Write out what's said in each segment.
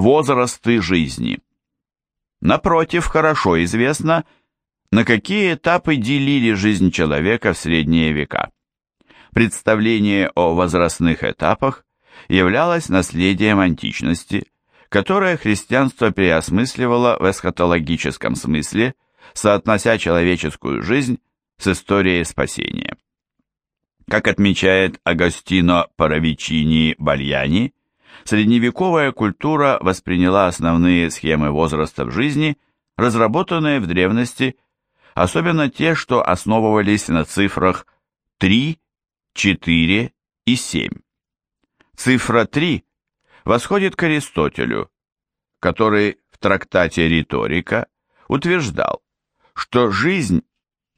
возрасты жизни. Напротив, хорошо известно, на какие этапы делили жизнь человека в средние века. Представление о возрастных этапах являлось наследием античности, которое христианство переосмысливало в эсхатологическом смысле, соотнося человеческую жизнь с историей спасения. Как отмечает Агостино Паравичини Бальяни, средневековая культура восприняла основные схемы возраста в жизни, разработанные в древности, особенно те, что основывались на цифрах 3, 4 и 7. Цифра 3 восходит к Аристотелю, который в трактате «Риторика» утверждал, что жизнь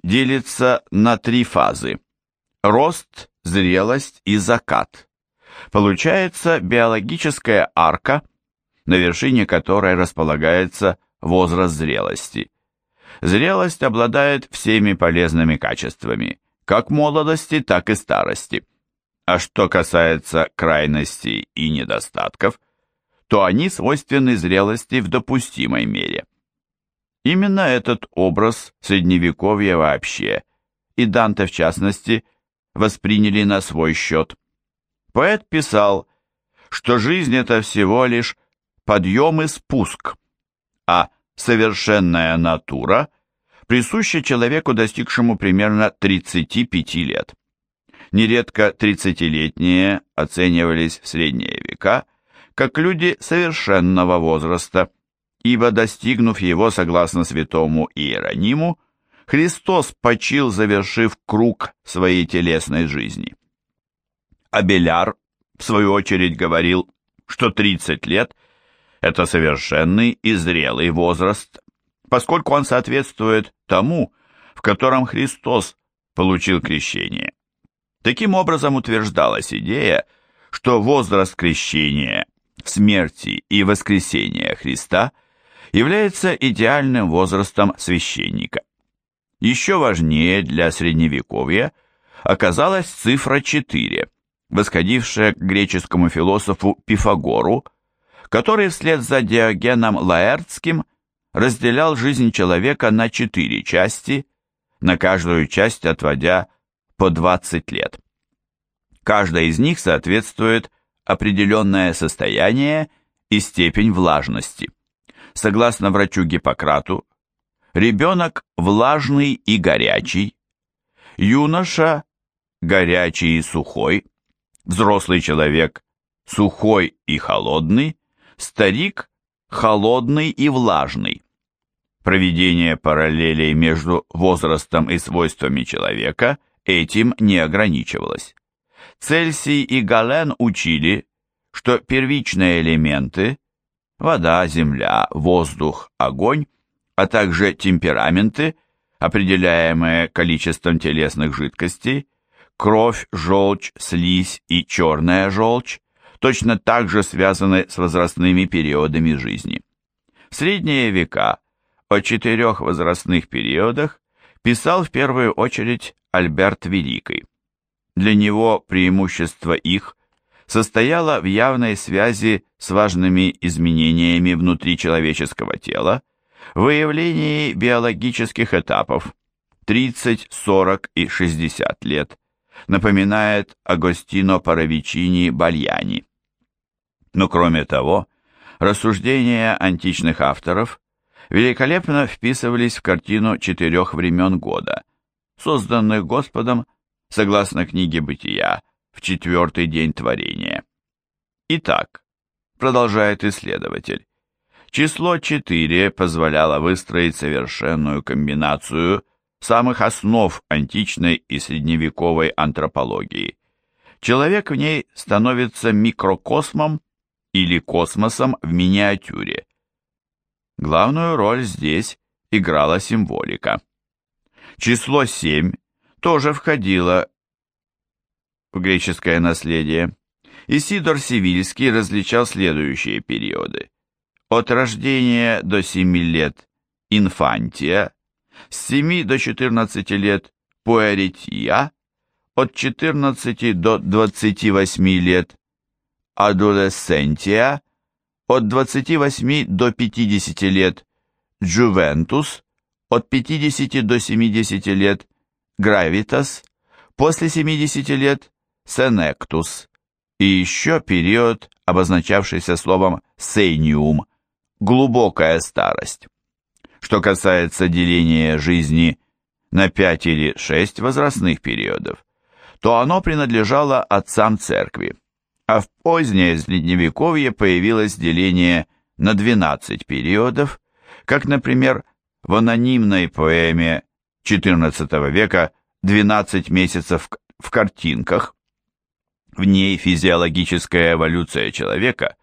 делится на три фазы – рост, зрелость и закат. Получается биологическая арка, на вершине которой располагается возраст зрелости. Зрелость обладает всеми полезными качествами, как молодости, так и старости. А что касается крайностей и недостатков, то они свойственны зрелости в допустимой мере. Именно этот образ Средневековья вообще, и Данте в частности, восприняли на свой счет. Поэт писал, что жизнь это всего лишь подъем и спуск, а совершенная натура присуща человеку, достигшему примерно 35 лет. Нередко 30-летние оценивались в средние века как люди совершенного возраста – ибо, достигнув его, согласно святому Иерониму, Христос почил, завершив круг своей телесной жизни. Абеляр, в свою очередь, говорил, что 30 лет – это совершенный и зрелый возраст, поскольку он соответствует тому, в котором Христос получил крещение. Таким образом утверждалась идея, что возраст крещения, смерти и воскресения Христа является идеальным возрастом священника. Еще важнее для средневековья оказалась цифра 4, восходившая к греческому философу Пифагору, который вслед за Диогеном Лаэртским разделял жизнь человека на четыре части, на каждую часть отводя по 20 лет. Каждая из них соответствует определенное состояние и степень влажности. Согласно врачу Гиппократу, ребенок влажный и горячий, юноша горячий и сухой, взрослый человек сухой и холодный, старик холодный и влажный. Проведение параллелей между возрастом и свойствами человека этим не ограничивалось. Цельсий и Гален учили, что первичные элементы вода, земля, воздух, огонь, а также темпераменты, определяемые количеством телесных жидкостей, кровь, желчь, слизь и черная желчь, точно так же связаны с возрастными периодами жизни. В средние века о четырех возрастных периодах писал в первую очередь Альберт Великий. Для него преимущество их состояла в явной связи с важными изменениями внутри человеческого тела, выявлении биологических этапов 30, 40 и 60 лет, напоминает Агостино Паравичини Бальяни. Но кроме того, рассуждения античных авторов великолепно вписывались в картину четырех времен года, созданных Господом, согласно книге «Бытия», в четвертый день творения. Итак, продолжает исследователь, число 4 позволяло выстроить совершенную комбинацию самых основ античной и средневековой антропологии. Человек в ней становится микрокосмом или космосом в миниатюре. Главную роль здесь играла символика. Число 7 тоже входило в греческое наследие, Исидор Сивильский различал следующие периоды. От рождения до 7 лет – инфантия, с 7 до 14 лет – пуэрития, от 14 до 28 лет – адолесцентия, от 28 до 50 лет Juventus, от 50 до 70 лет Gravitas, после 70 лет Senectus и еще период, обозначавшийся словом Senium, глубокая старость. Что касается деления жизни на 5 или 6 возрастных периодов, то оно принадлежало отцам церкви, а в позднее Средневековье появилось деление на 12 периодов, как, например, в анонимной поэме XIV века «12 месяцев в картинках». В ней физиологическая эволюция человека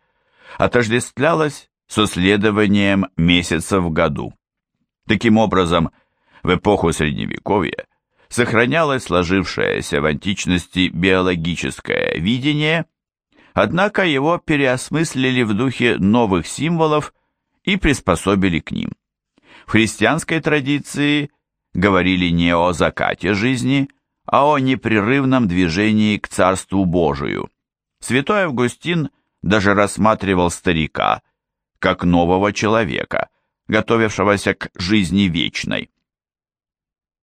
отождествлялась со следованием месяца в году. Таким образом, в эпоху Средневековья сохранялось сложившееся в античности биологическое видение, однако его переосмыслили в духе новых символов и приспособили к ним. В христианской традиции говорили не о закате жизни, а о непрерывном движении к Царству Божию. Святой Августин даже рассматривал старика как нового человека, готовившегося к жизни вечной.